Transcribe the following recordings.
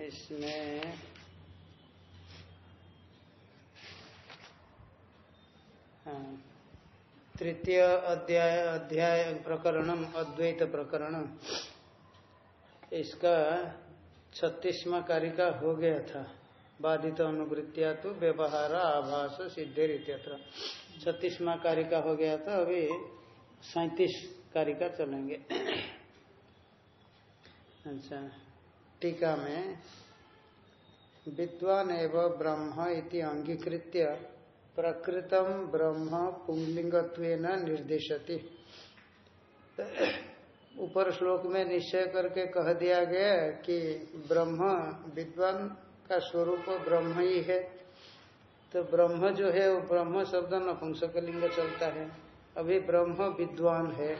इसमें हाँ, तृतीय अध्याय अध्याय प्रकरणम अद्वैत प्रकरण इसका छत्तीसवा कारिका हो गया था। बाधित अनुवृत्तिया तो व्यवहार आभास सिद्धि इत्यत्र छत्तीसवा कारिका हो गया था, अभी सैतीस कारिका चलेंगे। अच्छा टीका में, विद्वान एवं ब्रह्म इति अंगीकृत्य प्रकृतम ब्रह्म पुंगलिंगत्व निर्देशति। ऊपर श्लोक में निश्चय करके कह दिया गया कि ब्रह्म विद्वान का स्वरूप ब्रह्म ही है। तो ब्रह्म जो है, वो ब्रह्म शब्द नपुंसकलिंग चलता है। अभी ब्रह्म विद्वान है।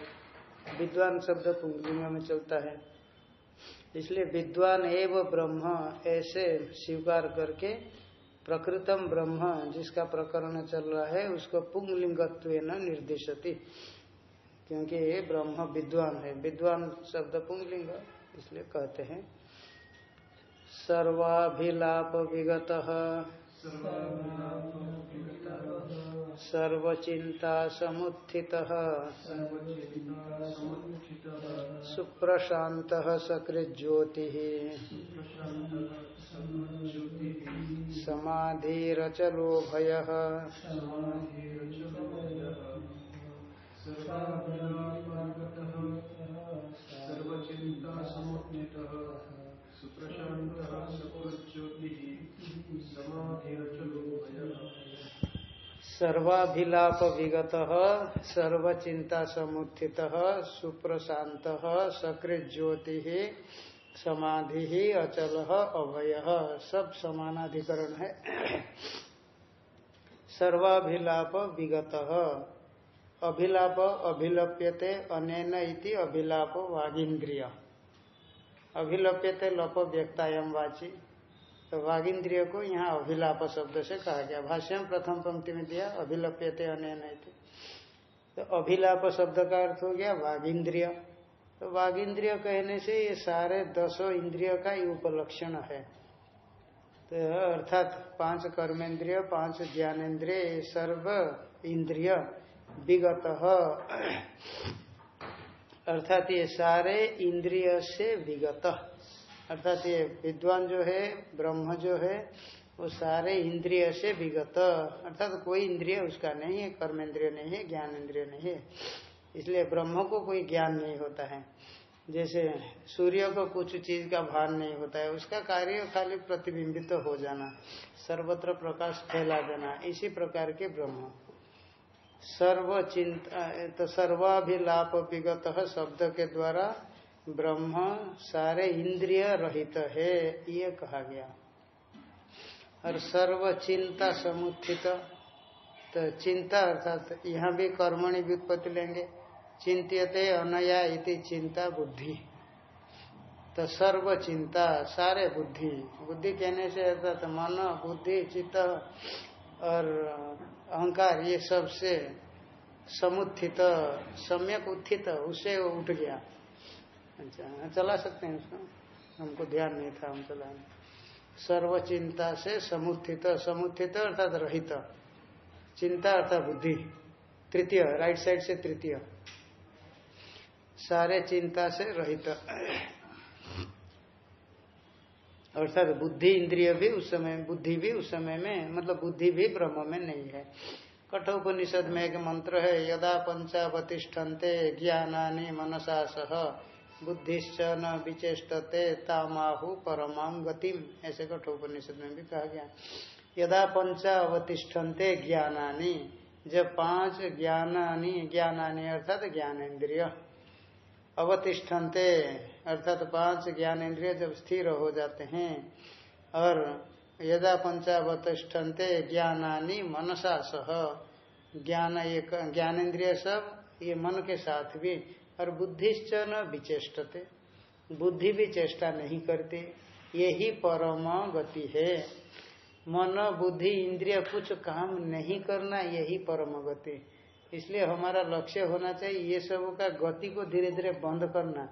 विद्वान शब्द पुंगलिंग में चलता है। इसलिए विद्वान एवं ब्रह्म ऐसे स्वीकार करके प्रकृतम ब्रह्म जिसका प्रकरण चल रहा है, उसको पुंगलिंगत्व निर्देशति। क्योंकि ब्रह्म विद्वान है। विद्वान शब्द पुंगलिंग इसलिए कहते हैं। सर्वाभिलाप विगत सर्वचिंता समुत्थित सुप्रशांत सकृज्योति। समाधिरचलो भय विगत सर्वचिंता समुत्थित सुप्रशांत सकृत ज्योति समाधि, अचल अभय सब समानाधिकरण है। सर्वाभिलाप विगत अभिलाप अभिलप्यते, अनेन इति अभिलाप वागिंद्रिय अभिलप्यते लप व्यक्तायम वाची। तो वागिंद्रिय को यहाँ अभिलाप शब्द से कहा गया। भाष्य में प्रथम पंक्ति में दिया, अभिलप्यते अनेन इति तो। अभिलाप शब्द का अर्थ हो गया वागिंद्रिय तो वाघ इंद्रिय कहने से ये सारे दसों इंद्रिय का ही उपलक्षण है। तो अर्थात पाँच कर्मेंद्रिय, पाँच ज्ञानेन्द्रिय सर्व इंद्रिय विगत। अर्थात ये सारे इंद्रिय से विगत। अर्थात ये विद्वान जो है, ब्रह्म जो है, वो सारे इंद्रिय से विगत। अर्थात कोई इंद्रिय उसका नहीं है, कर्मेंद्रिय नहीं है ज्ञान इंद्रिय नहीं है। इसलिए ब्रह्म को कोई ज्ञान नहीं होता है। जैसे सूर्य को कुछ चीज़ का भान नहीं होता है, उसका कार्य खाली प्रतिबिंबित तो हो जाना, सर्वत्र प्रकाश फैला देना, इसी प्रकार के ब्रह्म। सर्व चिंता तो सर्वाभिलाप विगत शब्द के द्वारा ब्रह्म सारे इंद्रिय रहित है, ये कहा गया। और सर्व चिंता समुत्थित तो चिंता अर्थात यहाँ भी कर्मणि व्युत्पत्ति लेंगे। चिंत्यते अनया इति चिंता बुद्धि। तो सर्व चिंता, सारे बुद्धि। बुद्धि कहने से अर्थात मन, बुद्धि, चित्त और अहंकार, ये सबसे समुत्थित, सम्यक उत्थित, उससे वो उठ गया। अच्छा चला सकते हैं उसको। हमको ध्यान नहीं था, हम चला सर्व चिंता से समुत्थित समुत्थित अर्थात रहित। चिंता अर्थात बुद्धि। तृतीय राइट साइड से तृतीय। सारे चिंता से रहित। अर्थात बुद्धि इंद्रिय भी उस समय, बुद्धि भी उस समय में मतलब बुद्धि भी ब्रह्म में नहीं है। कठोपनिषद में एक मंत्र है, यदा पंचावतिष्ठन्ते ज्ञानानि मनसा सह। बुद्धिश्च न विचेषते तामाहु परमाम गतिम ऐसे कठोपनिषद में भी कहा गया। यदा पंचावतिष्ठन्ते ज्ञानानि, जब पाँच ज्ञानानि ज्ञानानि अर्थात ज्ञानेन्द्रिय अवतिष्ठन्ते, अर्थात पाँच ज्ञानेन्द्रिय जब स्थिर हो जाते हैं, और यदा पंचावतिष्ठन्ते ज्ञानानि मनसा सह, ज्ञान ये ज्ञानेन्द्रिय सब ये मन के साथ भी और बुद्धिश्च न विचेष्टते। बुद्धि भी चेष्टा नहीं करते यही परम गति है। मन, बुद्धि, इंद्रिय कुछ काम नहीं करना यही परम गति। इसलिए हमारा लक्ष्य होना चाहिए ये सब का गति को धीरे धीरे बंद करना।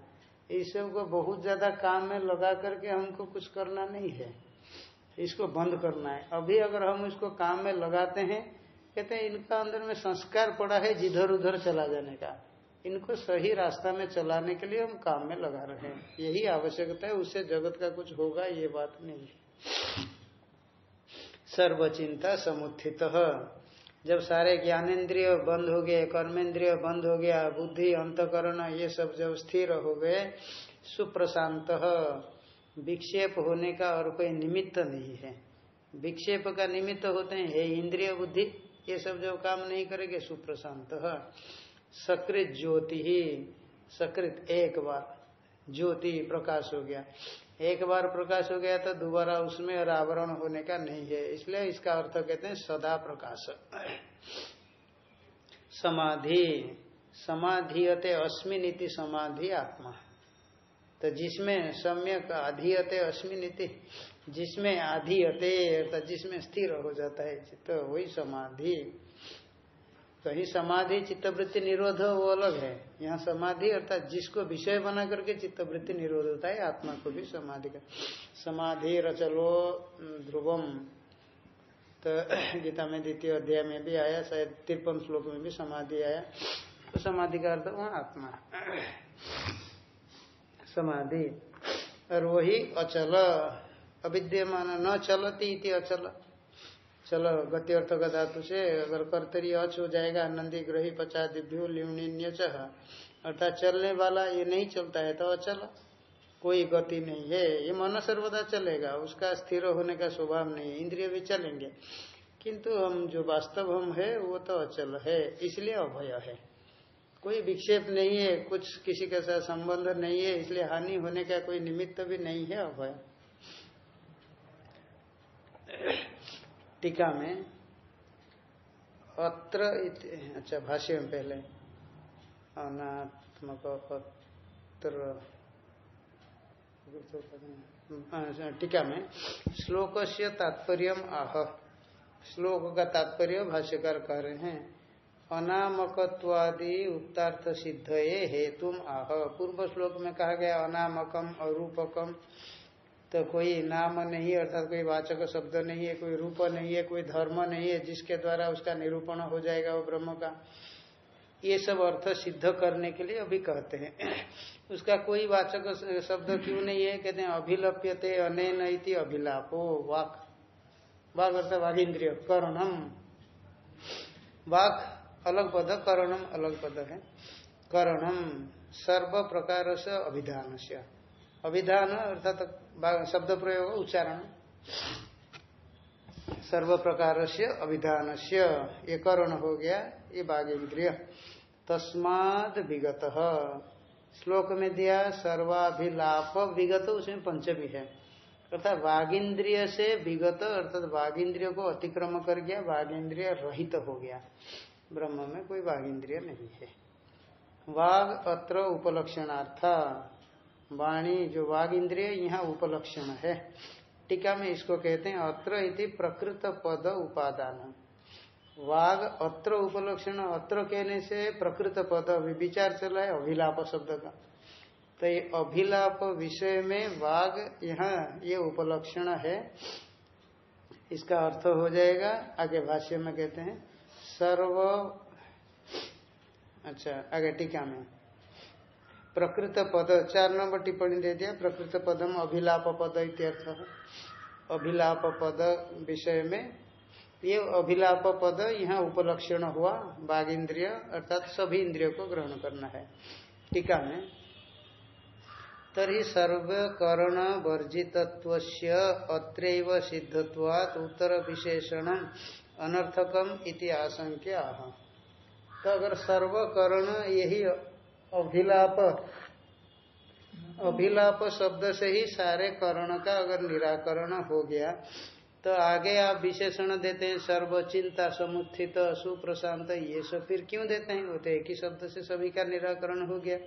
इस सबको बहुत ज़्यादा काम में लगा करके हमको कुछ करना नहीं है। इसको बंद करना है। अभी अगर हम इसको काम में लगाते हैं, कहते हैं इनका अंदर में संस्कार पड़ा है जिधर उधर चला जाने का। इनको सही रास्ता में चलाने के लिए हम काम में लगा रहे हैं। यही आवश्यकता है, उससे जगत का कुछ होगा, ये बात नहीं सर्वचिंता समुत्थित। जब सारे ज्ञानेन्द्रिय बंद हो गए कर्मेंद्रिय बंद हो गया, बुद्धि, अंतकरण, ये सब जब स्थिर हो गए, सुप्रशांत। विक्षेप होने का और कोई निमित्त नहीं है। विक्षेप का निमित्त होते हैं, हे इंद्रिय बुद्धि, ये सब जब काम नहीं करेंगे, सुप्रशांत। सकृत ज्योति ही सकृत एक बार ज्योति प्रकाश हो गया। एक बार प्रकाश हो गया तो दोबारा उसमें और आवरण होने का नहीं है। इसलिए इसका अर्थ कहते हैं सदा प्रकाश। समाधि समाधियते अस्मिन समाधि आत्मा। तो जिसमें सम्यक आधियते अस्मिन जिसमें आधियते अर्थात जिसमें स्थिर हो जाता है तो वही समाधि। कहीं समाधि चित्तवृत्ति निरोध वो अलग है। यहाँ समाधि अर्थात जिसको विषय बना करके चित्तवृत्ति निरोध होता है, आत्मा को भी समाधि का समाधि रचलो ध्रुवम। तो गीता में द्वितीय अध्याय में भी आया, शायद तिरपन श्लोक में भी समाधि आया। तो समाधि का अर्थ वहाँ आत्मा। समाधि। और वही अचल। अविद्यमान न चलती अचल। चलो गति अर्थ का धातु से अगर कर्तरी अच हो जाएगा, नंदी ग्रही पचा दिव्यो ल्यूनिन्य अर्थात चलने वाला ये नहीं चलता है तो अचल कोई गति नहीं है। ये मन सर्वदा चलेगा, उसका स्थिर होने का स्वभाव नहीं है, इंद्रिय भी चलेंगे। किंतु हम जो वास्तव हम है, वो तो अचल है, इसलिए अभय है। कोई विक्षेप नहीं है, कुछ किसी के साथ संबंध नहीं है, इसलिए हानि होने का कोई निमित्त भी नहीं है, अभय। टीका में अत्र अच्छा भाष्य में पहले। अनात्मक अत्र टीका में। श्लोक से तात्पर्य आह। श्लोक का तात्पर्य भाष्यकार कह रहे हैं सिद्ध ये हेतु आह। पूर्व श्लोक में कहा गया, अनामकम, अरूपकम तो कोई नाम नहीं है, अर्थात कोई वाचक शब्द नहीं है, कोई रूप नहीं है, कोई धर्म नहीं है, जिसके द्वारा उसका निरूपण हो जाएगा वो ब्रह्म का। ये सब अर्थ सिद्ध करने के लिए अभी कहते हैं। उसका कोई वाचक शब्द क्यों नहीं है? कहते हैं, अभिलप्यते अनैन इति अभिलापो वाक। वाक अर्थात वाघ इंद्रिय करणम वाक अलग पद करणम अलग पद है। करणम सर्व प्रकार से अभिधान से अभिधान अर्थात शब्द प्रयोग, उच्चारण। सर्व प्रकार से अभिधान से ये करण हो गया, ये बाघ इंद्रिय तस्माद विगत। श्लोक में दिया, सर्वाभिलाप विगत, उसमें पंचमी है। अर्थात वागिंद्रिय से विगत, अर्थात वागिंद्रिय को अतिक्रम कर गया वागिंद्रिय रहित हो गया। ब्रह्म में कोई वागिंद्रिय नहीं है। वाग अत्र उपलक्षणार्थ। वाणी जो वाग इंद्रिय यहाँ उपलक्षण है। टीका में इसको कहते हैं अत्र इति प्रकृत पद उपादान। वाग अत्र उपलक्षण, अत्र कहने से प्रकृत पद, अभी विचार चला है, अभिलाप शब्द का। तो ये अभिलाप विषय में वाग यहाँ ये उपलक्षण है। इसका अर्थ हो जाएगा, आगे भाष्य में कहते हैं, सर्व अच्छा आगे टीका में। प्रकृत पद, चार नंबर टिप्पणी दे दिया, प्रकृत पदम अभिलाप पद इत्यर्थ अभिलाप पद विषय में, ये अभिलाप पद यहाँ उपलक्षण हुआ बाघ इंद्रिय अर्थात सभी इंद्रियों को ग्रहण करना है। टीका में, तरी सर्वकरण वर्जितत्व अत्र सिद्धत्वात् उत्तर विशेषण अनर्थकम इति आशंक्य तो अगर सर्वकरण यही अभिलाप। अभिलाप शब्द से ही सारे करण का अगर निराकरण हो गया तो आगे आप विशेषण देते हैं सर्वचिंता समुत्थित सुप्रशांत ये सब फिर क्यों देते हैं? वो तो एक ही शब्द से सभी का निराकरण हो गया।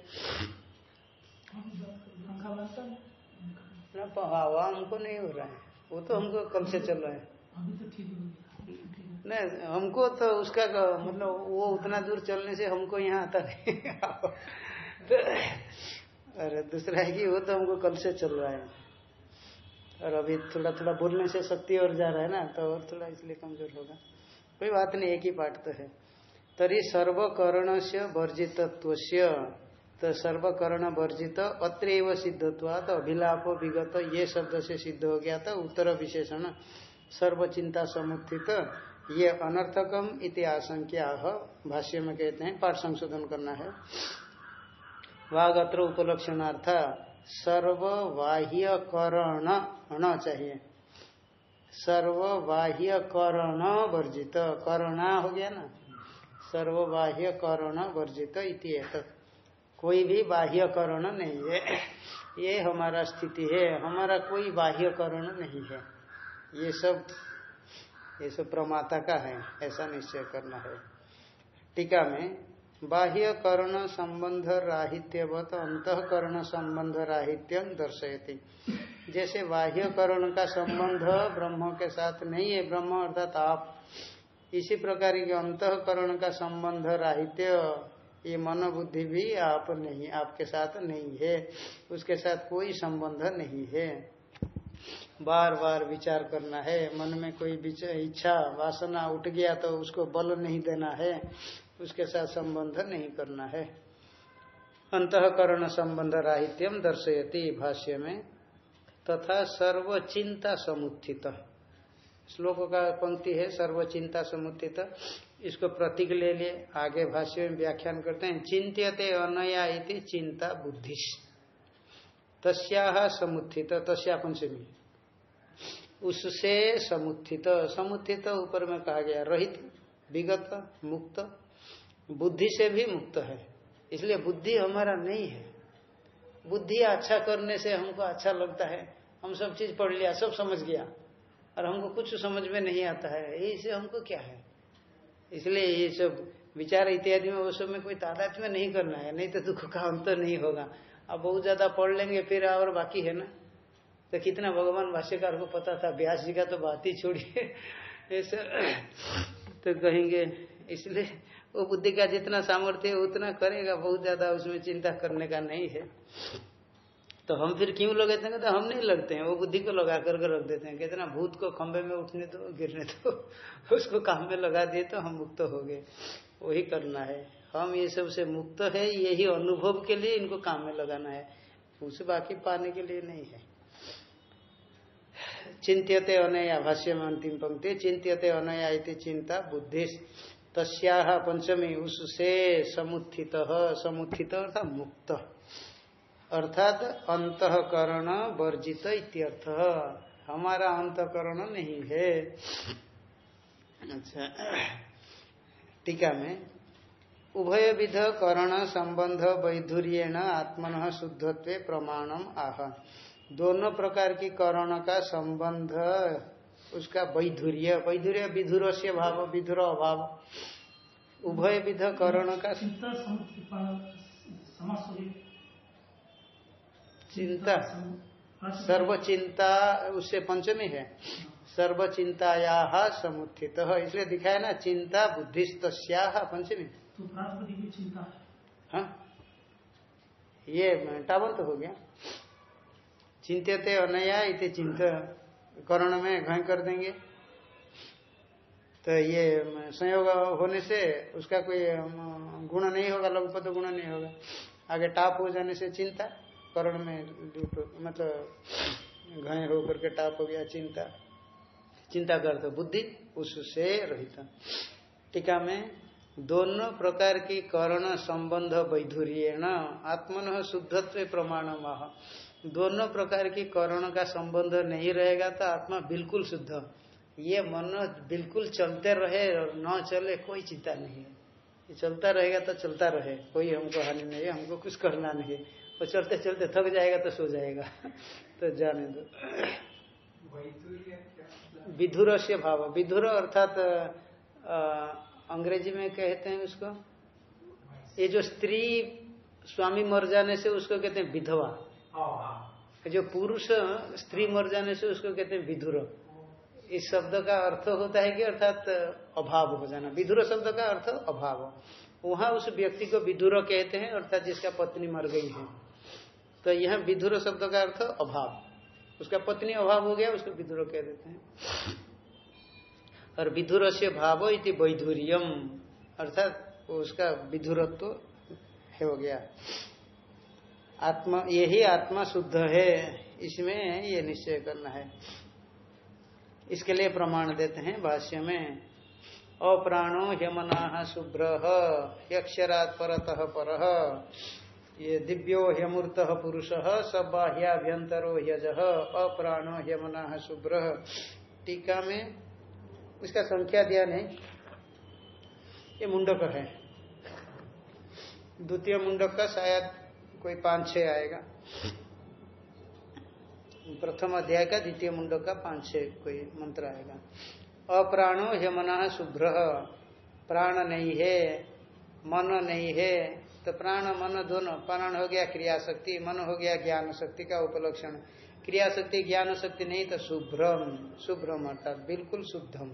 ना हवा हमको नहीं हो रहा है वो तो हमको कल से चल रहा है। नहीं, हमको तो उसका मतलब वो उतना दूर चलने से हमको यहाँ आता नहीं। तो अरे दूसरा है कि वो तो हमको कल से चल रहा है। और अभी थोड़ा थोड़ा बोलने से शक्ति और जा रहा है ना तो और थोड़ा इसलिए कमज़ोर होगा। कोई बात नहीं, एक ही पाठ तो है। तरी सर्वकरण से वर्जितत्व तो सर्वकरण वर्जित अत्र सिद्धत्वा तो अभिलाप विगत, ये शब्द से सिद्ध हो गया था, उत्तर विशेषण। सर्वचिंता समुत्थित। ये अनर्थकम इति आशंक्या भाष्य में कहते हैं, पाठ संशोधन करना है। वाग अत्र उपलक्षणार्थ सर्वबाह्य करण होना चाहिए। सर्वबाह्य करण वर्जित करणा हो गया ना? सर्वबाह्य करण वर्जित इति कोई भी बाह्य करण नहीं है। ये हमारा स्थिति है। हमारा कोई बाह्य करण नहीं है। ये सब ये सब प्रमाता का है, ऐसा निश्चय करना है। टीका में, बाह्य कर्ण संबंध राहित्यवत अंतकरण संबंध राहित्यम दर्शयति। जैसे बाह्य कर्ण का संबंध ब्रह्म के साथ नहीं है, ब्रह्म अर्थात आप। इसी प्रकार के अंतकरण का संबंध राहित्य, ये मन बुद्धि भी आप नहीं, आपके साथ नहीं है, उसके साथ कोई संबंध नहीं है। बार बार विचार करना है। मन में कोई इच्छा, वासना उठ गया तो उसको बल नहीं देना है। उसके साथ संबंध नहीं करना है। अंतकरण संबंध राहित्यम दर्शयती भाष्य में। तथा सर्वचिंता समुत्थित। श्लोक का पंक्ति है सर्वचिंता समुत्थित। इसको प्रतीक ले लिए। आगे भाष्य में व्याख्यान करते हैं। चिंत्यते अनया इति चिंता बुद्धि तस्या समुत्थित, तस्या पंचमी उससे समुत्थित समुत्थित ऊपर में कहा गया, रहित, विगत, मुक्त, बुद्धि से भी मुक्त है। इसलिए बुद्धि हमारा नहीं है। बुद्धि अच्छा करने से हमको अच्छा लगता है। हम सब चीज़ पढ़ लिया, सब समझ गया, और हमको कुछ समझ में नहीं आता है। इससे हमको क्या है? इसलिए ये सब विचार इत्यादि में वो सब में कोई तादाद में नहीं करना है, नहीं तो दुख का अंत नहीं होगा। अब बहुत ज़्यादा पढ़ लेंगे, फिर और बाकी है ना। तो कितना भगवान भाष्यकार को पता था ब्यास जी का तो बात ही छोड़िए। ऐसा तो कहेंगे, इसलिए वो बुद्धि का जितना सामर्थ्य है, उतना करेगा, बहुत ज़्यादा उसमें चिंता करने का नहीं है। तो हम फिर क्यों लगाते हैं तो हम नहीं लगते हैं, वो बुद्धि को लगा करके रख देते हैं। कहते ना, भूत को खंबे में उठने दो, गिरने दो, उसको काम में लगा दिए तो हम मुक्त हो गए। वही करना है। हम ये सबसे मुक्त है, यही अनुभव के लिए इनको काम में लगाना है। उसे बाकी पाने के लिए नहीं है। चिंत्यते अनया भाष्य में अंतिम पंक्ति, चिंत्यते अनया इति चिंता बुद्धि। तस्या पंचमी, उससे समुत्थित समुत्थित अर्थात मुक्त। अर्थात अंतकरण वर्जित इत्यर्थ। हमारा अंतकरण नहीं है। अच्छा टीका में उभय विध करण संबंध वैधुर्येण आत्मन शुद्धत्व प्रमाणम आह। दोनों प्रकार की करण का संबंध उसका वैधुर्य वैधुर्य विधुर से भाव विधुर अभाव। उभय विध करण का चिंता सर्वचिंता उससे पंचमी है। सर्वचिंताया समुत्थित। इसलिए दिखाया ना चिंता बुद्धिस्त पंचमी। तो प्रातिपदिक की चिंता है। हाँ। ये टावन तो हो गया। चिंत्यते अनया इति चिंत करण में घय कर देंगे। तो ये संयोग होने से उसका कोई गुण नहीं होगा, लघुपद गुण नहीं होगा। आगे टाप हो जाने से चिंता करण में मतलब घय होकर के टाप हो गया चिंता। चिंता करते बुद्धि, उससे रहित। टीका में दोनों प्रकार की करण संबंध वैधुर्य न आत्मन शुद्धत्व प्रमाण माह दोनों प्रकार की करण का संबंध नहीं रहेगा तो आत्मा बिल्कुल शुद्ध। ये मन बिल्कुल चलते रहे और न चले कोई चिंता नहीं है। ये चलता रहेगा तो चलता रहे। कोई हमको हानि नहीं है हमको कुछ करना नहीं है। और चलते चलते थक जाएगा तो सो जाएगा। तो जाने दो। विधुर से भाव। विधुर अर्थात अंग्रेज़ी में कहते हैं उसको? ये जो स्त्री स्वामी मर जाने से उसको कहते हैं विधवा। जो पुरुष स्त्री मर जाने से उसको कहते हैं विधुर। इस शब्द का अर्थ होता है कि अर्थात अभाव हो जाना। विधुर शब्द का अर्थ अभाव। वहाँ उस व्यक्ति को विधुर कहते हैं अर्थात जिसका पत्नी मर गई है। तो यह विधुर शब्द का अर्थ अभाव। उसका पत्नी अभाव हो गया उसको विधुर कह देते हैं। और विधुर से भाव इति वैधुर्यम। अर्थात उसका विधुरत्व हो गया। आत्मा यही आत्मा शुद्ध है, इसमें ये निश्चय करना है। इसके लिए प्रमाण देते हैं भाष्य में, अप्राणो ह्यमना शुभ्र यक्षरात परतः पर। ये दिव्यो ह्यमूर्त पुरुष, स बाह्याभ्यंतरो यज अप्राणो ह्यमना शुभ्र। टीका में इसका संख्या दिया नहीं। ये मुंडक है। द्वितीय मुंडक का शायद कोई पाँच छह आएगा। प्रथम अध्याय का द्वितीय मुंडक का पाँच छह कोई मंत्र आएगा। अप्राणो यमना शुभ्र। प्राण नहीं है, मन नहीं है तो प्राण, मन दोनों, प्राण हो गया क्रिया शक्ति मन हो गया ज्ञान शक्ति का उपलक्षण। क्रिया शक्ति ज्ञान शक्ति नहीं तो शुभ्रम शुभ्रम अर्थात बिल्कुल शुद्धम।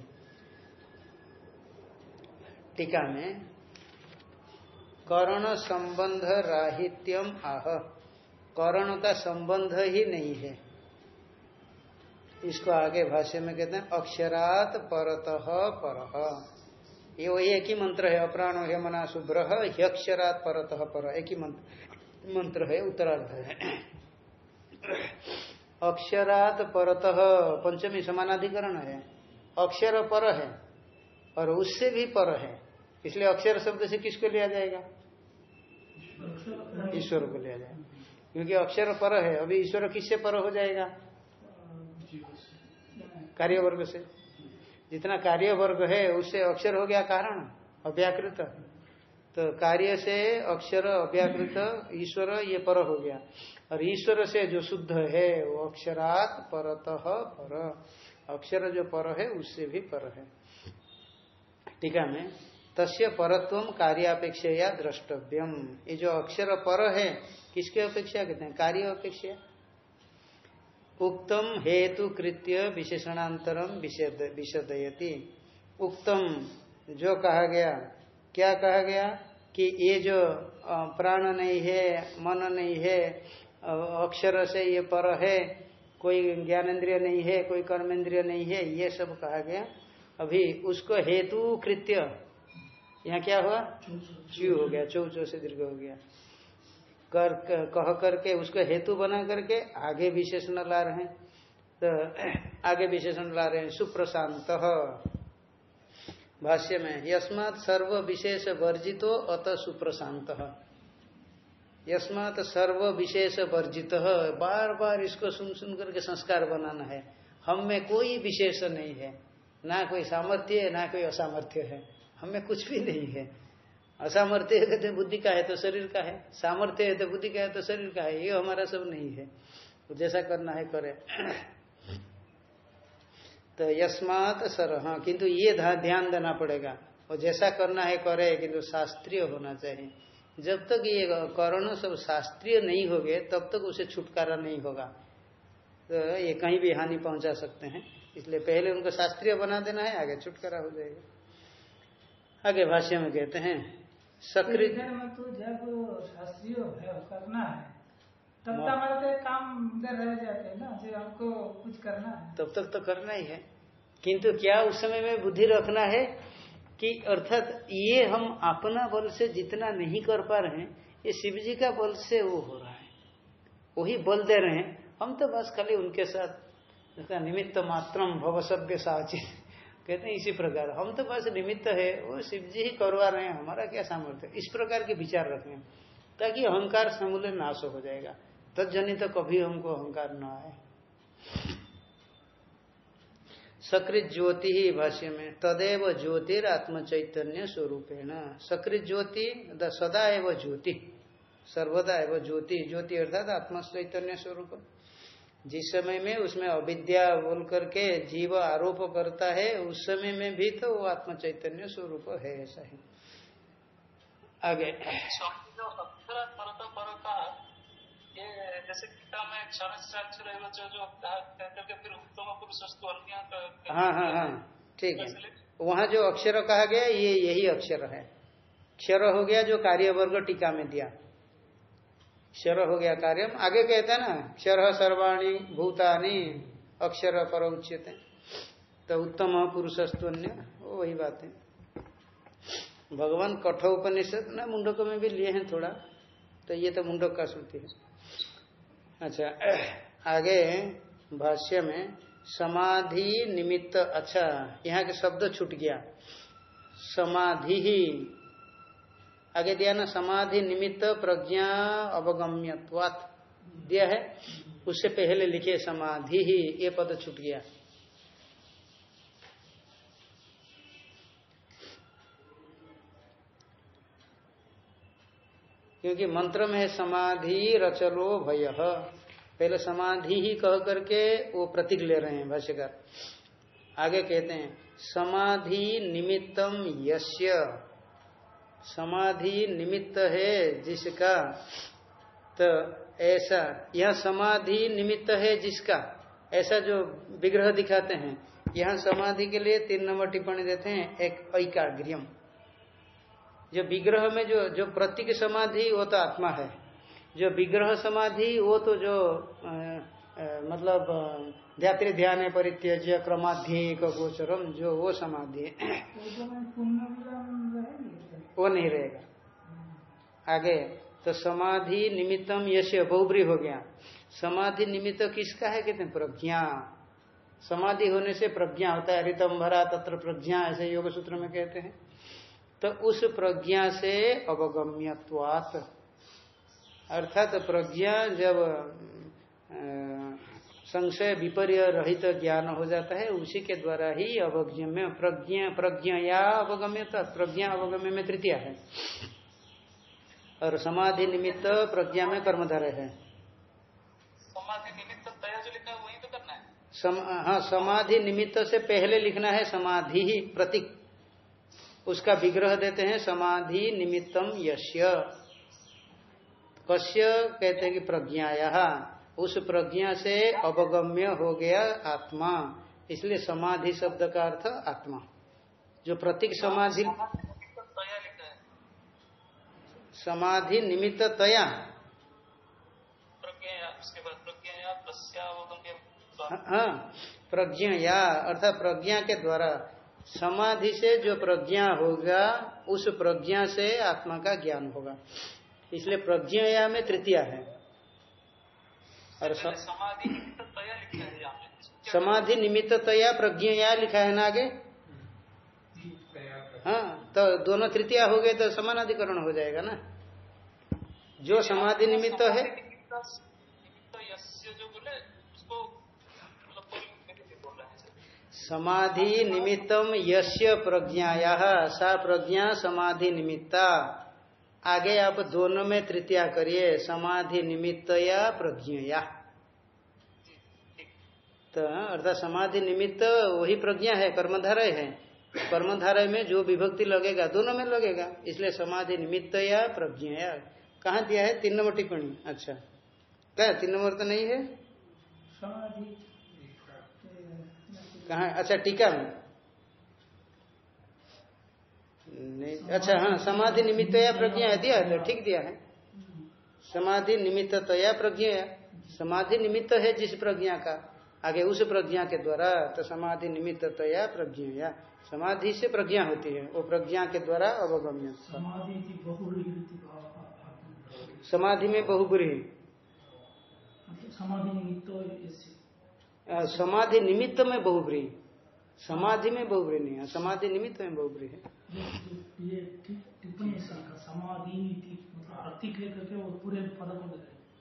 टीका में, करण संबंध राहित्यम आह। करण का संबंध ही नहीं है। इसको आगे भाष्य में कहते हैं, अक्षरात परत पर। ये वही एक ही मंत्र है, अप्राणो मना शुभ्र ह्यक्षरात परत पर, एक ही मंत्र मंत्र है, उत्तरार्ध है। अक्षरात परत, पंचमी समानाधिकरण है। अक्षर पर है, और उससे भी पर है। इसलिए अक्षर शब्द से किसको लिया जाएगा? ईश्वर को लिया जाएगा। क्योंकि अक्षर पर है, अभी ईश्वर किससे पर हो जाएगा? कार्य वर्ग से। जितना कार्य वर्ग है, उससे अक्षर हो गया कारण, अव्याकृत। तो कार्य से अक्षर, अव्याकृत, ईश्वर, ये पर हो गया। और ईश्वर से जो शुद्ध है, वो अक्षरात परत पर। अक्षर जो पर है, उससे भी पर है। टीका में तस्य परत्व कार्यापेक्षा या द्रष्टव्यम। ये जो अक्षर पर है, किसके अपेक्षा कहते हैं? कार्य अपेक्षा? उक्तम हेतु कृत्य विशेषणांतरम विशदयति। उक्तम जो कहा गया, क्या कहा गया? कि ये जो प्राण नहीं है, मन नहीं है अक्षर से ये पर है, कोई ज्ञानेन्द्रिय नहीं है, कोई कर्मेंद्रिय नहीं है, ये सब कहा गया। अभी उसको हेतु कृत्य यहाँ क्या हुआ? चू हो गया, चौ चौ से दीर्घ हो गया। कर कह करके उसको हेतु बना करके आगे विशेषण ला रहे हैं। तो आगे विशेषण ला रहे हैं, सुप्रशांत। भाष्य में, यस्मात सर्व विशेष वर्जितो अत सुप्रशांत। यस्मात सर्व विशेष वर्जित। बार बार इसको सुन सुन करके संस्कार बनाना है। हम में कोई विशेष नहीं है। ना कोई सामर्थ्य है, ना कोई असामर्थ्य है। हमें कुछ भी नहीं है। असामर्थ्य है कहते बुद्धि का है तो शरीर का है। सामर्थ्य है तो बुद्धि का है तो शरीर का है। ये हमारा सब नहीं है। तो जैसा करना है करे। तो यस्मात सर हाँ किंतु ये ध्यान देना पड़ेगा। और जैसा करना है करे, किंतु शास्त्रीय होना चाहिए। जब तक ये करण सब शास्त्रीय नहीं हो तब तक उसे छुटकारा नहीं होगा। तो ये कहीं भी हानि पहुँचा सकते हैं। इसलिए पहले उनको शास्त्रीय बना देना है, आगे छुटकारा हो जाएगा। आगे भाष्य में कहते हैं सक्रिय में तो जब शास्त्रीय है करना है तब तक हमारे तो काम इधर रह जाते हैं ना जो हमको कुछ करना है। तब तक तो करना ही है। किंतु क्या उस समय में बुद्धि रखना है कि अर्थात ये हम अपना बल से जितना नहीं कर पा रहे हैं ये शिव जी का बल से वो हो रहा है। वही बल दे रहे हैं। हम तो बस खाली उनके साथ निमित्त मात्रम भवसभ्य साचित। कहते हैं इसी प्रकार। हम तो बस निमित्त है, वो शिव जी ही करवा रहे हैं, हमारा क्या सामर्थ्य इस प्रकार के विचार रखें ताकि अहंकार समूल्य नाश हो जाएगा। तजनित तो कभी हमको अहंकार न आए। सकृत ज्योति ही भाष्य में, तदेव ज्योतिर आत्म चैतन्य स्वरूपेण। सकृत ज्योति सदा एवं ज्योति, सर्वदा एवं ज्योति ज्योति अर्थात आत्म चैतन्य स्वरूप। जिस समय में उसमें अविद्या बोल करके जीव आरोप करता है, उस समय में भी तो वो आत्म चैतन्य स्वरूप है ऐसा ही। आगे। हाँ हाँ हाँ ठीक है। वहाँ जो अक्षर कहा गया, ये यही अक्षर है। क्षर हो गया जो कार्य वर्ग टीका में दिया। क्षर हो गया कार्य आगे कहते हैं ना, क्षर सर्वाणी भूतानी अक्षर पर उच्यते तो उत्तम पुरुषस्तन्य, वही बात है। भगवान कठोपनिषद, ना मुंडक में भी लिए हैं थोड़ा तो ये तो मुंडक का श्रुति है। अच्छा आगे भाष्य में, समाधि निमित्त अच्छा यहाँ के शब्द छूट गया। समाधि ही आगे दिया ना, समाधि निमित्त प्रज्ञा अवगम्यत्वात। दिया है उससे पहले लिखे समाधि ही, ये पद छूट गया। क्योंकि मंत्र में है, समाधि रचलो भय। पहले समाधि ही कह करके वो प्रतीक ले रहे हैं, भाष्यकार। आगे कहते हैं, समाधि निमित्तम यस्य। समाधि निमित्त है जिसका तो ऐसा यह समाधि निमित्त है जिसका ऐसा जो विग्रह दिखाते हैं यहाँ समाधि के लिए तीन नंबर टिप्पणी देते हैं एक ऐकाग्र्यम। जो विग्रह में जो जो प्रतीक समाधि वो तो आत्मा है। जो विग्रह समाधि वो तो जो अ, अ, मतलब ध्यात्री ध्यान परित्यज्य क्रमाध्याय गोचरम जो वो समाधि वो नहीं रहेगा। आगे तो समाधि निमित्तम यश बहुब्री हो गया। समाधि निमित्त किसका है कहते हैं? प्रज्ञा। समाधि होने से प्रज्ञा होता है। रितम भरा तत्र प्रज्ञा, ऐसे योग सूत्र में कहते हैं। तो उस प्रज्ञा से अवगम्यत्वात। अर्थात तो प्रज्ञा जब संशय विपर्य रहित ज्ञान हो जाता है उसी के द्वारा ही अवगम्य प्रज्ञा प्रज्ञा या अवगम्यता प्रज्ञा अवगम्य में तृतीय है। और समाधि निमित्त प्रज्ञा में कर्मधारय है। समाधि निमित्त जो लिखा है वही तो करना है। सम, हाँ समाधि निमित्त से पहले लिखना है समाधि ही प्रतीक। उसका विग्रह देते हैं समाधि निमित्तम यश्य। कश्य कहते हैं कि प्रज्ञाया। उस प्रज्ञा से अवगम्य हो गया आत्मा। इसलिए समाधि शब्द का अर्थ आत्मा। जो प्रतीक समाधि समाधि निमित्त तया हाँ प्रज्ञा या अर्थात प्रज्ञा के द्वारा। समाधि से जो प्रज्ञा होगा उस प्रज्ञा से आत्मा का ज्ञान होगा। इसलिए प्रज्ञा या में तृतीया है। और समाधि निमित्त तया लिखा है समाधि निमित्त तया या लिखा है ना आगे? हाँ तो दोनों तृतीया हो गए तो समानाधिकरण हो जाएगा ना। जो समाधि निमित्त है उसको मतलब। समाधि निमित्तम यस्य प्रज्ञाया सा प्रज्ञा समाधि निमित्ता। आगे आप दोनों में तृतीया करिए समाधि निमित्त या प्रज्ञया। तो अर्थात समाधि निमित्त वही प्रज्ञा है कर्मधारय है। कर्मधारय में जो विभक्ति लगेगा दोनों में लगेगा इसलिए समाधि निमित्त या प्रज्ञया। कहाँ दिया है? तीन नंबर टिप्पणी। अच्छा। क्या तीन नंबर तो नहीं है? कहा? अच्छा टीका में नहीं अच्छा हाँ समाधि निमित्त या प्रज्ञा है दिया है तो ठीक दिया है। समाधि निमित्त तया प्रज्ञा समाधि निमित्त है जिस प्रज्ञा का आगे उस प्रज्ञा के द्वारा तो समाधि निमित्त तया प्रज्ञा या समाधि से प्रज्ञा होती है वो प्रज्ञा के द्वारा अवगम्य। समाधि में बहुबुरी मतलब समाधि निमित्तो समाधि निमित्त में बहुब्री समाधि में बहुब्री नहीं है समाधि निमित्त में बहुब्री है। समाधि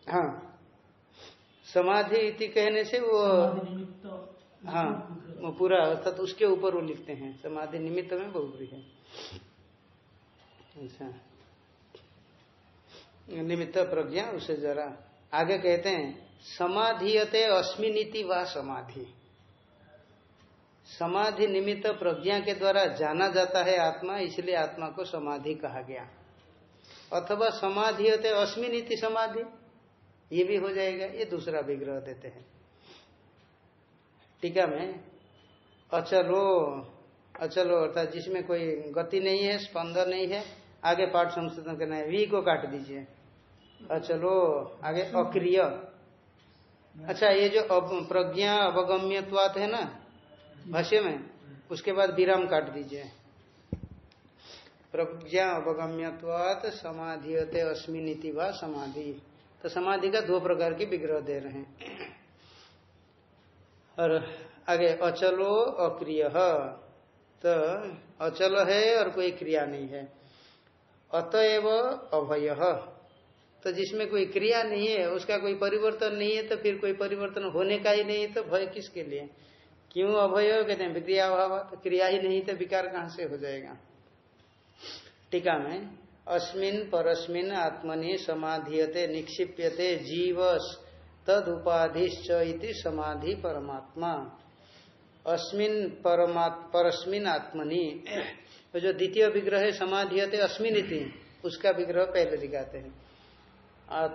हाँ। समाधि इति कहने से वो निमित्त हाँ वो पूरा, अर्थात उसके ऊपर वो लिखते हैं। समाधि निमित्त में बहुब्री है अच्छा। निमित्त प्रज्ञा, उसे जरा आगे कहते हैं, समाधियते अस्मिनीति व समाधि। समाधि निमित्त प्रज्ञा के द्वारा जाना जाता है आत्मा, इसलिए आत्मा को समाधि कहा गया। अथवा समाधियते अस्मिनीति समाधि, ये भी हो जाएगा, ये दूसरा विग्रह देते हैं। टीका में, अचलो अचलो अर्थात जिसमें कोई गति नहीं है स्पंद नहीं है, आगे पाठ संशोधन करना है, वी को काट दीजिए। अचलो, आगे अक्रिय। अच्छा ये जो प्रज्ञा अवगम्यवात है ना भाष्य में, उसके बाद विराम काट दीजिए। प्रज्ञा अवगम्यवात समाधियते अस्मिन व समाधि। तो समाधि का दो प्रकार की विग्रह दे रहे हैं। और आगे, अचलो अक्रिय। तो अचल है और कोई क्रिया नहीं है। अतएव अभय। तो जिसमें कोई क्रिया नहीं है, उसका कोई परिवर्तन नहीं है तो फिर कोई परिवर्तन होने का ही नहीं है तो भय किसके लिए? क्यों अभय कहते हैं क्रिया अभाव तो क्रिया ही नहीं तो विकार कहाँ से हो जाएगा? टीका में, अस्मिन परस्मिन आत्मनि समाधियते, निक्षिप्यते, जीवस तद इति समाधि परमात्मा। अस्मिन परस्मिन आत्मनि तो जो द्वितीय विग्रह है, समाधियते, अस्मिन इति, उसका विग्रह पहले दिखाते हैं।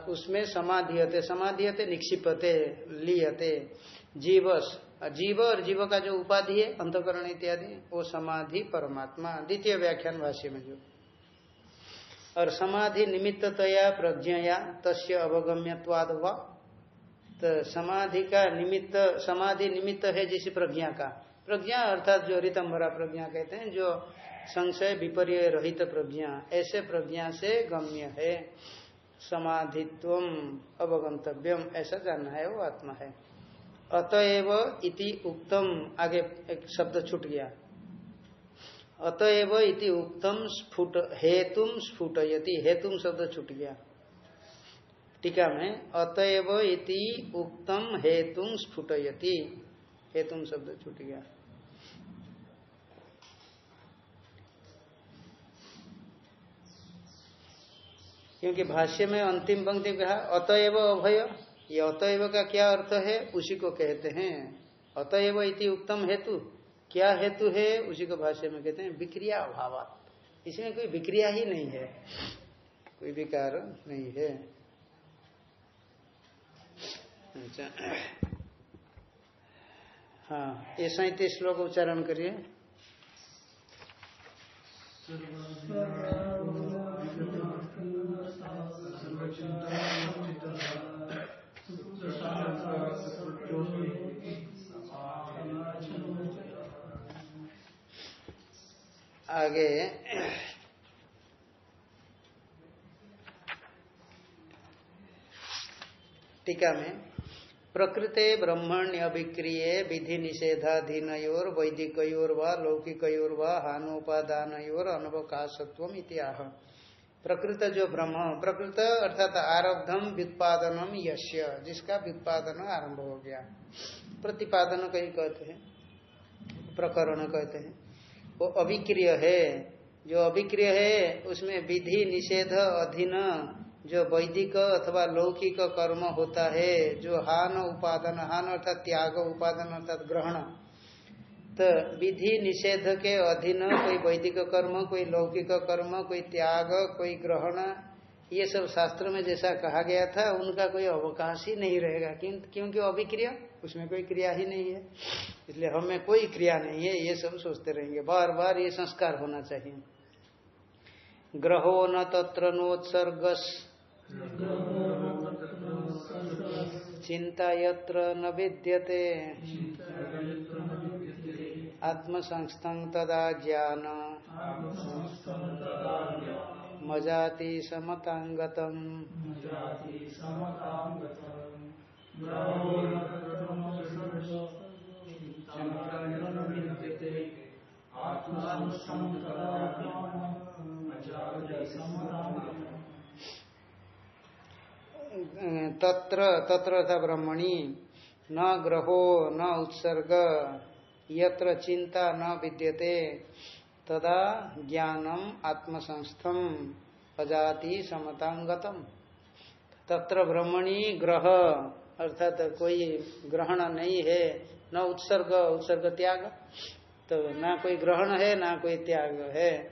उसमें समाधियते समाधियते निक्षिपते लियते, जीवस जीव और जीव का जो उपाधि है, अंतकरण इत्यादि, वो समाधि परमात्मा, द्वितीय व्याख्यान भाष्य में जो। और समाधि निमित्ततया प्रज्ञया, तस्य अवगम्यवाद तो समाधि का निमित्त, समाधि निमित्त है जिस प्रज्ञा का। प्रज्ञा अर्थात जो रितंबरा प्रज्ञा कहते हैं, जो संशय विपर्य रहित प्रज्ञा, ऐसे प्रज्ञा से गम्य है। समाधित्व अवगंतव्यम, ऐसा जानना है, वो आत्मा है। अतएव इति उक्तम। आगे एक शब्द छूट गया। अतएव इति उक्तम स्फुट, हेतुम स्फुटयति। हेतुम शब्द छूट गया। टीका में अतएव इति उक्तम हेतुम स्फुटयति। हेतुम शब्द छूट गया। क्योंकि भाष्य में अंतिम पंक्ति कहा अतएव अभय। ये अतएव का क्या अर्थ है? उसी को कहते हैं। अतएव इति उत्तम हेतु। क्या हेतु है? उसी को भाष्य में कहते हैं, विक्रिया अभाव इसमें कोई विक्रिया ही नहीं है। कोई विकार नहीं है। अच्छा। हाँ ये सैतीस श्लोक उच्चारण करिए। आगे। टीका में, प्रकृते ब्रह्मण्य अभिक्रिय विधि निषेधाधीनयोर वैदिकोर व लौकिकोर व हानोपादानयोर अनवकाशत्व इत्याह प्रकृत जो ब्रह्म, प्रकृत अर्थात आरब्धम व्युत्पादनम यश्य जिसका व्युत्पादन आरंभ हो गया। प्रतिपादन कहीं कहते हैं? प्रकरण कहते हैं। वो अभिक्रिय है। जो अभिक्रिय है, उसमें विधि निषेध अधीन जो वैदिक अथवा लौकिक कर्म होता है, जो हान उपादन, हान अर्थात त्याग उपादन अर्थात ग्रहण। तो विधि निषेध के अधीन कोई वैदिक कर्म, कोई लौकिक कर्म, कोई त्याग, कोई ग्रहण ये सब शास्त्र में जैसा कहा गया था, उनका कोई अवकाश ही नहीं रहेगा। क्योंकि अभिक्रिया उसमें कोई क्रिया ही नहीं है। इसलिए हमें कोई क्रिया नहीं है, ये सब सोचते रहेंगे। बार बार ये संस्कार होना चाहिए। ग्रहो न तत्र नोत्सर्ग चिंता यत्र न विद्यते। आत्मसंस्थं तदा ज्ञान। मजाति समतांगतम। तत्र तत्र था ब्रह्मणी न ग्रहो न उत्सर्ग यत्र चिंता न विद्यते। तदा ज्ञानम आत्मसंस्थम अजाति समतांगतम तत्र ब्रह्मणी ग्रह, अर्थात कोई ग्रहण नहीं है, न उत्सर्ग उत्सर्ग त्याग। तो ना कोई ग्रहण है, ना कोई त्याग है।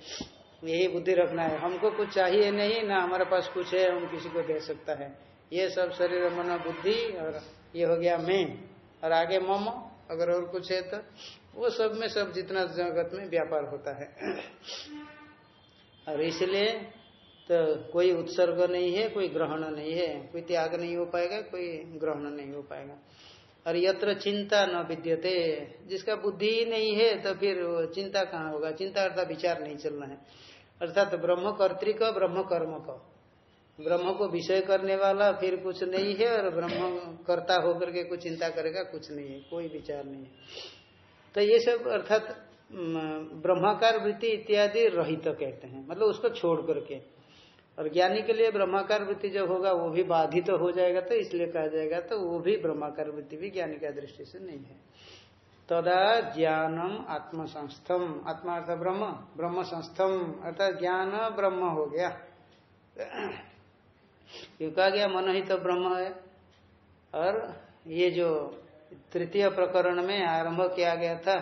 यही बुद्धि रखना है। हमको कुछ चाहिए नहीं, ना हमारे पास कुछ है, हम किसी को दे सकता है। ये सब शरीर, मन, बुद्धि और ये हो गया मैं। और आगे मम, अगर और कुछ है तो वो सब में सब जितना जगत में व्यापार होता है। और इसलिए तो कोई उत्सर्ग नहीं है, कोई ग्रहण नहीं है। कोई त्याग नहीं हो पाएगा, कोई ग्रहण नहीं हो पाएगा। और यत्र चिंता न विद्यते, जिसका बुद्धि ही नहीं है तो फिर चिंता कहाँ होगा? चिंता अर्थात विचार नहीं चलना है। अर्थात ब्रह्म कर्तिक, ब्रह्म कर्म का ब्रह्म को विषय करने वाला फिर कुछ नहीं है, और ब्रह्म कर्ता होकर के कुछ चिंता करेगा, कुछ नहीं है, कोई विचार नहीं है। तो ये सब अर्थात ब्रह्माकार वृत्ति इत्यादि रहित तो कहते हैं। मतलब उसको छोड़ करके। और ज्ञानी के लिए ब्रह्माकार वृत्ति जब होगा, वो भी बाधित तो हो जाएगा तो इसलिए कहा जाएगा तो वो भी ब्रह्माकार वृत्ति भी ज्ञानी का दृष्टि से नहीं है। तदा ज्ञानम आत्म संस्थम आत्मा अर्थ ब्रह्म ब्रह्म संस्थम अर्थात ज्ञान ब्रह्म हो गया। क्यों कहा गया, मन ही तो ब्रह्म है। और ये जो तृतीय प्रकरण में आरंभ किया गया था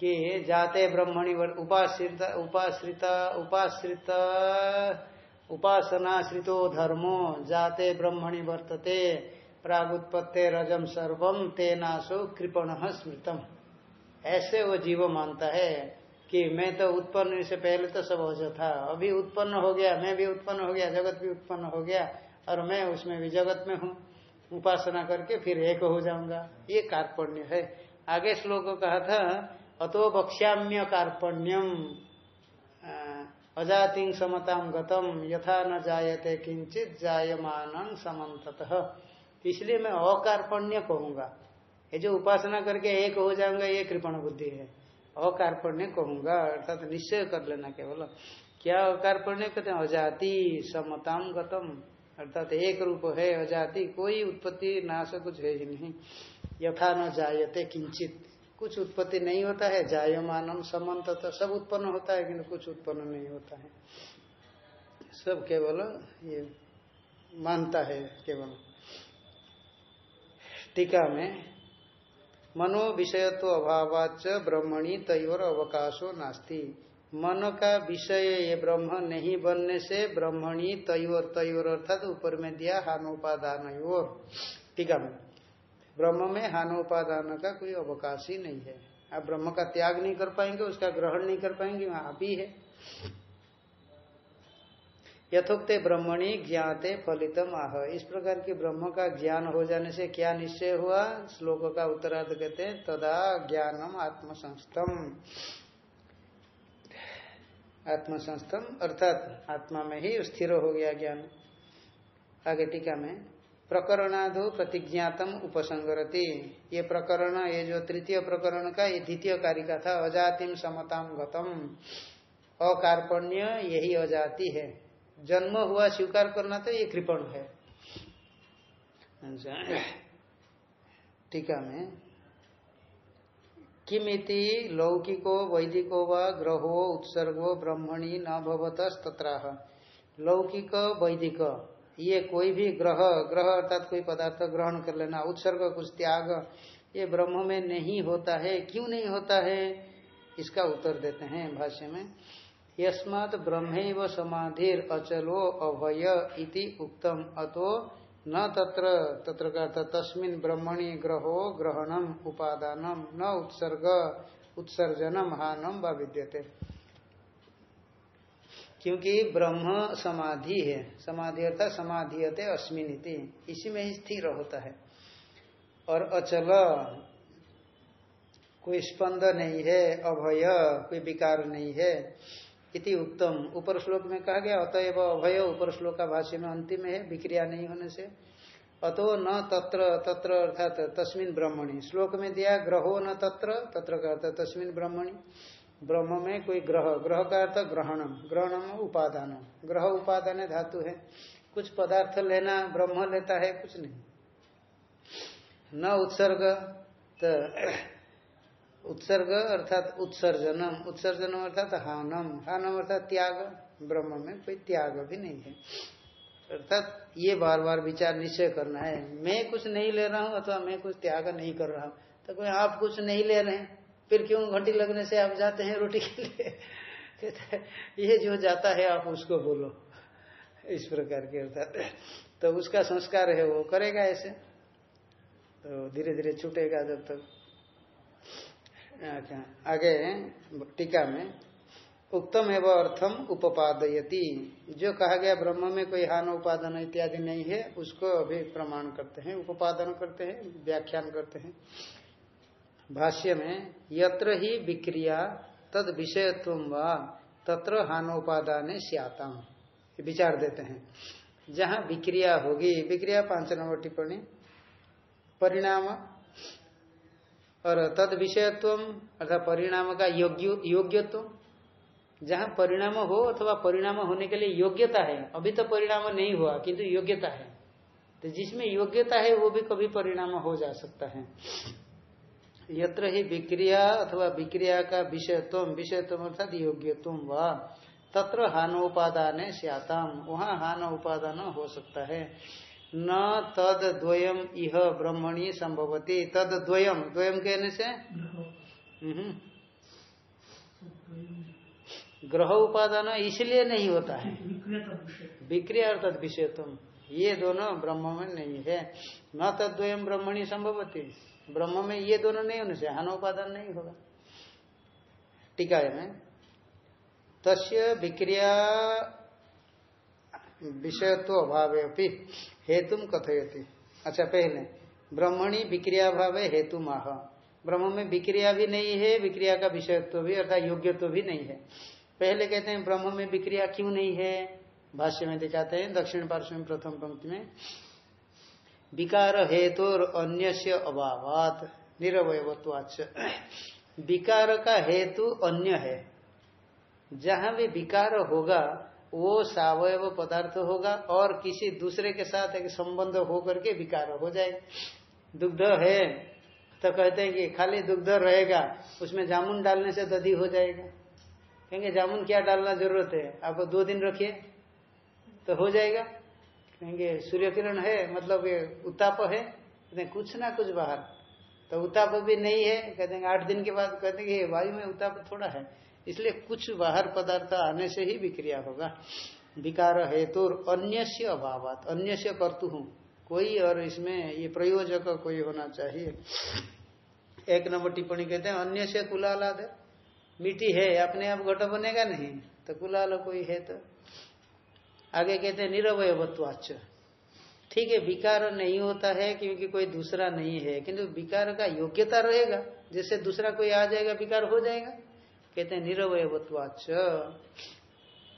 कि जाते ब्रह्मणि उपाश्रित उपाश्रित उपाश्रित, उपासनाश्रितो धर्मो, जाते ब्रह्मणि वर्तते, प्रागुत्पत्ते रजम सर्वम तेनासो कृपण स्मृतम। ऐसे वो जीव मानता है कि मैं तो उत्पन्न से पहले तो सब हो था। अभी उत्पन्न हो गया, मैं भी उत्पन्न हो गया, जगत भी उत्पन्न हो गया, और मैं उसमें भी जगत में हूँ। उपासना करके फिर एक हो जाऊँगा। ये कार्पण्य है। आगे श्लोक कहा था, अतो बक्ष्याम्य कार्पण्यम अजाति समताम गतम यथा न जायते किंचित जायमान समत इसलिए मैं अकार्पण्य कहूँगा। ये जो उपासना करके एक हो जाऊँगा, ये कृपण बुद्धि है। अकार्पण्य कहूँगा, अर्थात निश्चय कर लेना केवल। क्या अकार्पण्य? कहते हैं, अजाति समताम गतम अर्थात एक रूप है अजाति, कोई उत्पत्ति, नाश कुछ है ही नहीं। यथा न जायते किंचित। कुछ उत्पत्ति नहीं होता है, जायमानम समन्त तो सब उत्पन्न होता है, किंतु कुछ उत्पन्न नहीं होता है। सब केवल ये मानता है, केवल। टीका में, मनो विषयत्व अभावाच ब्रह्मणी तयोर अवकाशो नास्ति। मन का विषय ये ब्रह्म नहीं बनने से ब्रह्मणी तयोर तयोर अर्थात ऊपर में दिया हानोपादान टीका में ब्रह्म में हानोपादान का कोई अवकाश ही नहीं है। आप ब्रह्म का त्याग नहीं कर पाएँगे, उसका ग्रहण नहीं कर पाएँगे, वहाँ ही है। यथोक्ते ब्रह्मणी ज्ञाते फलितम आह। इस प्रकार की ब्रह्म का ज्ञान हो जाने से क्या निश्चय हुआ? श्लोक का उत्तरार्ध कहते हैं, तदा ज्ञानम आत्मसंस्थम आत्मसंस्थम अर्थात आत्मा में ही स्थिर हो गया ज्ञान। आगे टीका में, प्रकरणादो प्रतिज्ञातम उपसंगरति। ये प्रकरण, ये जो तृतीय प्रकरण का, ये द्वितीय कार्य का था, अजातिम समताम गतम। अकार्पण्य, यही अजाति है। जन्म हुआ, स्वीकार करना तो ये कृपण है। टीका में किमिति लौकिको, वैदिको व ग्रहो, उत्सर्गो, ब्रह्मणी न भवतस्तत्राह। लौकिक, वैदिक, ये कोई भी ग्रह ग्रह अर्थात कोई पदार्थ ग्रहण कर लेना, उत्सर्ग, कुछ त्याग, ये ब्रह्म में नहीं होता है। क्यों नहीं होता है? इसका उत्तर देते हैं भाष्य में। यस्मात ब्रह्म समाधिर अचलो अभय इति उक्तम। अतो न तत्र तत्र का तस्मिन ब्रह्मणि ग्रहो ग्रहणम, उपादानम, न उत्सर्ग, उत्सर्जनम, हानम व विद्यते। क्योंकि ब्रह्म समाधि है, समाधि अर्थात समाधियते अस्मिनिति इसी में ही स्थिर होता है। और अचल, कोई स्पंद नहीं है, अभय, कोई विकार नहीं है। इति उत्तम ऊपर श्लोक में कहा गया, अतएव अभय ऊपर श्लोक का भाष्य में अंतिम है, विक्रिया नहीं होने से। अतो न तत्र तत्र अर्थात तस्मिन ब्रह्मणि। श्लोक में दिया, ग्रहो न तत्र तत्र का तस्मिन ब्रह्मणी। ब्रह्म में कोई ग्रह ग्रह का अर्थ ग्रहणम ग्रहणम उपादान। ग्रह उपादान धातु है। कुछ पदार्थ लेना, ब्रह्म लेता है, कुछ नहीं। न उत्सर्ग तो उत्सर्ग अर्थात उत्सर्जनम। उत्सर्जनम अर्थात हानम। हानम अर्थात त्याग। ब्रह्म में कोई त्याग भी नहीं है। अर्थात ये बार बार विचार निश्चय करना है। मैं कुछ नहीं ले रहा हूँ अथवा मैं कुछ त्याग नहीं कर रहा हूँ। तो कोई आप कुछ नहीं ले रहे हैं, फिर क्यों घंटी लगने से आप जाते हैं रोटी के लिए? कहते ये जो जाता है आप उसको बोलो। इस प्रकार के अर्थात। तो उसका संस्कार है वो करेगा ऐसे। तो धीरे धीरे छूटेगा जब तक। अच्छा आगे टीका में उत्तम एवं अर्थम उपादयती जो कहा गया ब्रह्म में कोई हान उपादन इत्यादि नहीं है, उसको अभी प्रमाण करते हैं, उपादन करते हैं, व्याख्यान करते हैं। भाष्य में, यत्र ही विक्रिया तद विषयत्व व, तत्र हानोपादान श्यातम विचार देते हैं। जहाँ विक्रिया होगी, विक्रिया पाँच नंबर टिप्पणी। परिणाम और तद विषयत्व अर्थात परिणाम का योग्य योग्यत्व जहाँ परिणाम हो अथवा परिणाम होने के लिए योग्यता है, अभी तो परिणाम नहीं हुआ, किंतु योग्यता है। तो जिसमें योग्यता है, वो भी कभी परिणाम हो जा सकता है। यत्र ही विक्रिया अथवा विक्रिया का विषयत्व विषयत्व अर्थात योग्यत्व व, तत्र हानोपादान श्याताम वहाँ हान उपादान हो सकता है। न तद द्वयम इह ब्रह्मणी संभवती। तद द्वयम। द्वयम कहने से? हम्म। ग्रह उपादान इसलिए नहीं होता है। विक्रिया अर्थात विषयत्म ये दोनों ब्रह्म में नहीं है। न तद्वयम ब्रह्मणी संभवती। ब्रह्म में ये दोनों नहीं होने से हानोपादान नहीं होगा। टीका में तस्य विक्रिया विषयत्व अभाव हेतु कथयति। अच्छा पहले। ब्रह्मणी विक्रिया भाव हेतु माह ब्रह्म में विक्रिया भी नहीं है, विक्रिया का विषयत्व भी अर्थात योग्यत्व भी नहीं है। पहले कहते हैं, ब्रह्म में विक्रिया क्यों नहीं है? भाष्य में दिखाते हैं, दक्षिण पार्श्व में प्रथम पंक्ति में। विकार हेतु और अन्य अभावात निरवयत्वाच विकार का हेतु अन्य है। जहाँ भी विकार होगा वो सावयव पदार्थ होगा और किसी दूसरे के साथ एक संबंध होकर के विकार हो जाए। दुग्ध है तो कहते हैं कि खाली दुग्ध रहेगा, उसमें जामुन डालने से दधी हो जाएगा। कहेंगे, जामुन क्या डालना ज़रूरत है? आप दो दिन रखिए तो हो जाएगा। कहेंगे सूर्य किरण है मतलब ये उताप है। कहते कुछ ना कुछ बाहर। तो उताप भी नहीं है, कहते हैं, आठ दिन के बाद कहते हैं वायु में उताप थोड़ा है। इसलिए कुछ बाहर पदार्थ आने से ही विक्रिया होगा। विकार हेतु अन्य से अभाव अन्य से करतु हूँ। कोई और इसमें ये प्रयोजक कोई होना चाहिए। एक नंबर टिप्पणी कहते हैं अन्य से कुलालाद मिट्टी है, अपने आप घट बनेगा नहीं तो कुलाल कोई है तो। आगे कहते हैं निरवयत्वाच ठीक है, विकार नहीं होता है क्योंकि कोई दूसरा नहीं है, किंतु विकार का योग्यता रहेगा। जैसे दूसरा कोई आ जाएगा, विकार हो जाएगा। कहते हैं निरवयत्वाच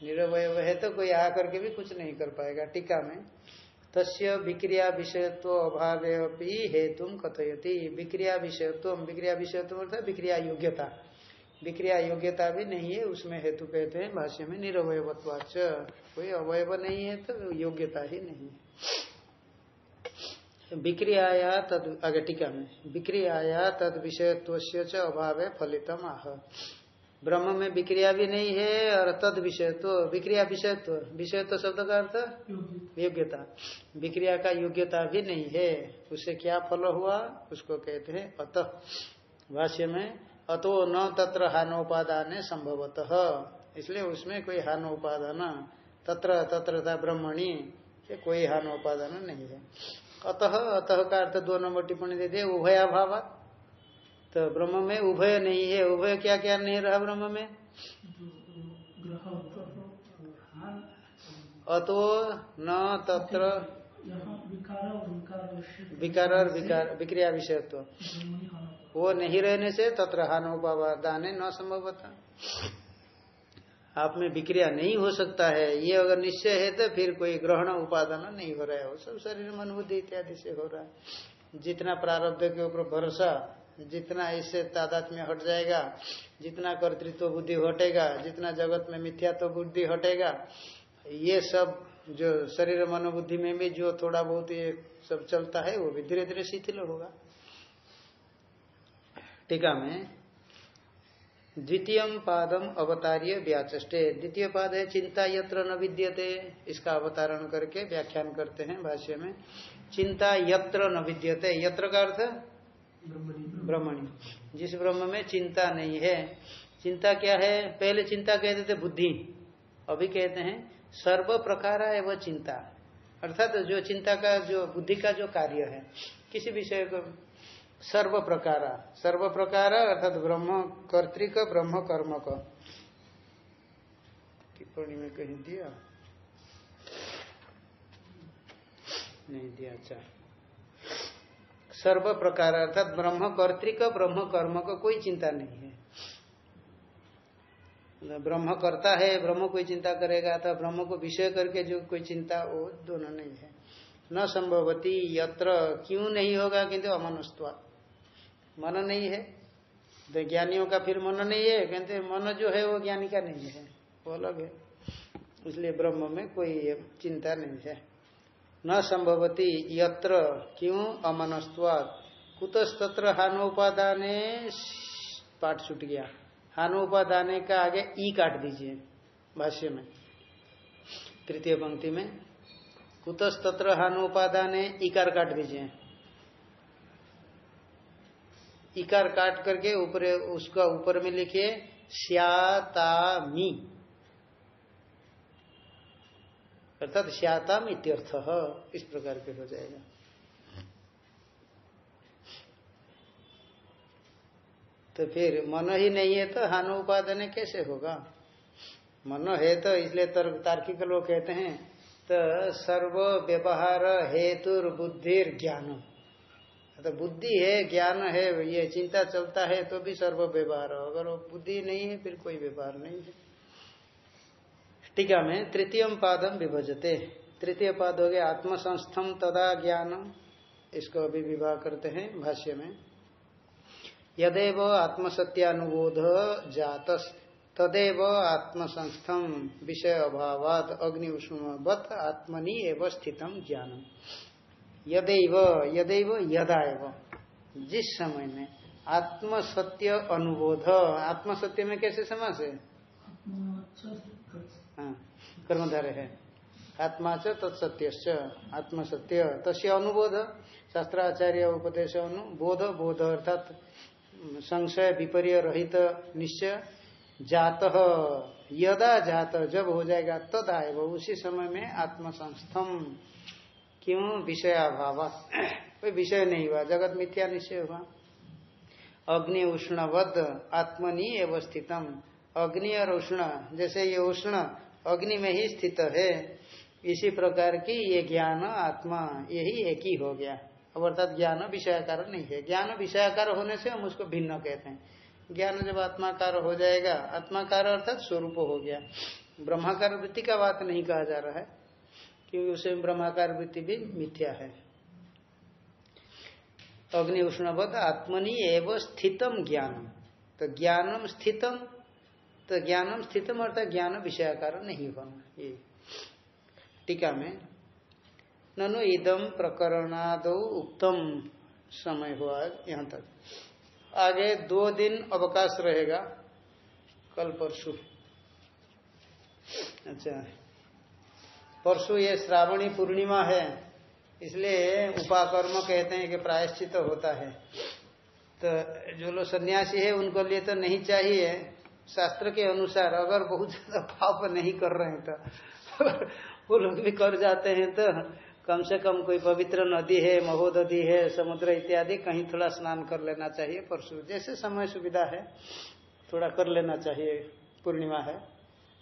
निरवय है तो कोई आ करके भी कुछ नहीं कर पाएगा, टीका में। तस्य विक्रिया विषयत्व अभाव हेतु कथयति। विक्रिया विषयत्व विक्रिया विषयत्व अर्थात विक्रिया योग्यता। विक्रिया योग्यता भी नहीं है, उसमें हेतु कहते हैं, भाष्य में निरवयत्वाच कोई अवयव नहीं है तो योग्यता ही नहीं है। विक्रियाया तद, आगे टीका में। विक्रियाया तद विषयत्व अभाव फलितम आह। ब्रह्म में विक्रिया भी नहीं है और तद विषयत्व विक्रिया विषयत्व। तो शब्द का अर्थ? योग्यता। विक्रिया का योग्यता भी नहीं है। उससे क्या फल हुआ? उसको कहते हैं अतः। भाष्य में अतो न तत्र हानोपादान संभवतः। इसलिए उसमें कोई हानोपादान तत्र तत्र था ब्रह्मणी से कोई हानोपादान नहीं है। अतः अतः का अर्थ दो नंबर टिप्पणी दे दिए उभया भाव तो ब्रह्म में उभय नहीं है। उभय क्या क्या नहीं रहा ब्रह्म में? अतो न तत्र विकार और विकार, विक्रिया विषयत्व। वो नहीं रहने से तत्र हानोपादान न संभवता। आप में विक्रिया नहीं हो सकता है। ये अगर निश्चय है तो फिर कोई ग्रहण उपादान नहीं हो रहा है। वो सब शरीर, मन, बुद्धि इत्यादि से हो रहा है। जितना प्रारब्ध के ऊपर भरोसा जितना इससे तादात में हट जाएगा, जितना कर्तृत्व बुद्धि हटेगा, जितना जगत में मिथ्यात्व बुद्धि हटेगा, ये सब जो शरीर मनोबुद्धि में भी जो थोड़ा बहुत ये सब चलता है, वो भी धीरे धीरे शिथिल होगा। टीका में, द्वितीय पादम अवतार्य व्याचे द्वितीय पाद है, चिंता यत्र न विद्यते। इसका अवतारण करके व्याख्यान करते हैं भाष्य में। चिंता यत्र न विद्यते। यत्र का अर्थ? ब्रह्मणी। जिस ब्रह्म में चिंता नहीं है, चिंता क्या है? पहले चिंता कहते थे बुद्धि, अभी कहते हैं सर्व प्रकार एवं चिंता। अर्थात जो चिंता का, जो बुद्धि का जो कार्य है, किसी विषय को सर्व प्रकार सर्व प्रकार अर्थात ब्रह्म कर्तिक, ब्रह्म कर्म का टिप्पणी में कहीं दिया? नहीं दिया अच्छा। सर्व प्रकार अर्थात ब्रह्म कर्तिक, ब्रह्म कर्म का को कोई चिंता नहीं है। ब्रह्म करता है, ब्रह्म कोई चिंता करेगा तो ब्रह्म को विषय करके जो कोई चिंता, वो दोनों नहीं है। न संभवती यत्र, क्यों नहीं होगा? किंतु अमनुष्वा मन नहीं है। तो ज्ञानियों का फिर मन नहीं है। कहते मन जो है, वो ज्ञानी का नहीं है। वो अलग है। इसलिए ब्रह्म में कोई चिंता नहीं है। न संभवती यत्र क्यों अमनस्वाद कुतस्तत्र हानोपादाने पाठ छूट गया। हानोपादाने का आगे ई काट दीजिए भाष्य में, तृतीय पंक्ति में। कुतस्तत्र हानोपादाने इकार काट दीजिए। इकार काट करके ऊपर, उसका ऊपर में लिखिए श्यातामी अर्थात श्याताम इत्यर्थ इस प्रकार के हो जाएगा। तो फिर मन ही नहीं है तो हानु उपादन कैसे होगा? मन है तो इसलिए तर्क तार्किक लोग कहते हैं तो सर्व व्यवहार हेतु बुद्धि ज्ञान। तो बुद्धि है, ज्ञान है, ये चिंता चलता है तो भी सर्व व्यवहार अगर वो बुद्धि नहीं है, फिर कोई व्यवहार नहीं है। टीका में तृतीय पादम विभजते। तृतीय पाद हो गया आत्मसंस्थम तदा ज्ञानम। इसको अभी विवाह करते हैं भाष्य में। यदेव आत्मसत्यानुबोध जात तदेव आत्मसंस्थम विषय अभावात, अग्नि उष्णवत आत्मनि एवं स्थितम ज्ञानम। यदैव यदैव यदा एव जिस समय में आत्मसत्य अनुबोध, आत्मसत्य में कैसे समास है? हाँ कर्मधारे है। आत्मा च तत्सत्य आत्मसत्य, तस्य अनुबोध, शास्त्राचार्य उपदेश अनुबोध बोध अर्थात संशय, विपर्य, रहित, निश्चय, जात। यदा जात, जब हो जाएगा, तद आए उसी समय में आत्मसंस्थम। क्यों विषय अभाव कोई विषय नहीं हुआ। जगत मिथ्या निश्चय हुआ। अग्नि उष्णवद, आत्मनि एवं स्थितम। अग्नि और उष्ण, जैसे ये उष्ण अग्नि में ही स्थित है, इसी प्रकार की ये ज्ञान आत्मा, यही एक ही हो गया। अब अर्थात ज्ञान विषयाकार नहीं है। ज्ञान विषयाकार होने से हम उसको भिन्न कहते हैं। ज्ञान जब आत्माकार हो जाएगा, आत्माकार अर्थात स्वरूप हो गया। ब्रह्माकार वृत्ति का बात नहीं कहा जा रहा है, क्योंकि उसे ब्रह्माकार वृत्ति भी मिथ्या है। अग्नि उष्णवत आत्मनि एवं स्थितम ज्ञानम। तो ज्ञानम स्थितम तो ज्ञानम स्थितम अर्थात ज्ञान विषयाकार नहीं होना ये टीका में ननु इदम प्रकरणाद उत्तम समय हुआ यहाँ तक। आगे दो दिन अवकाश रहेगा, कल परसों। अच्छा। परसों ये श्रावणी पूर्णिमा है, इसलिए उपाकर्म कहते हैं कि प्रायश्चित तो होता है। तो जो लोग सन्यासी है, उनको लिए तो नहीं चाहिए। शास्त्र के अनुसार अगर बहुत ज़्यादा पाप नहीं कर रहे हैं तो वो लोग भी कर जाते हैं तो कम से कम कोई पवित्र नदी है महोदधि है, समुद्र इत्यादि, कहीं थोड़ा स्नान कर लेना चाहिए परसों जैसे समय सुविधा है, थोड़ा कर लेना चाहिए, पूर्णिमा है।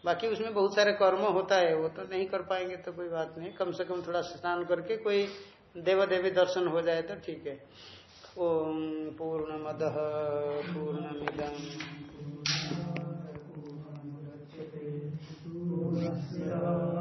बाकी उसमें बहुत सारे कर्म होता है, वो तो नहीं कर पाएँगे तो कोई बात नहीं। कम से कम थोड़ा स्नान करके कोई देव देवी दर्शन हो जाए तो ठीक है। ओम पूर्ण मद पूर्ण Christ.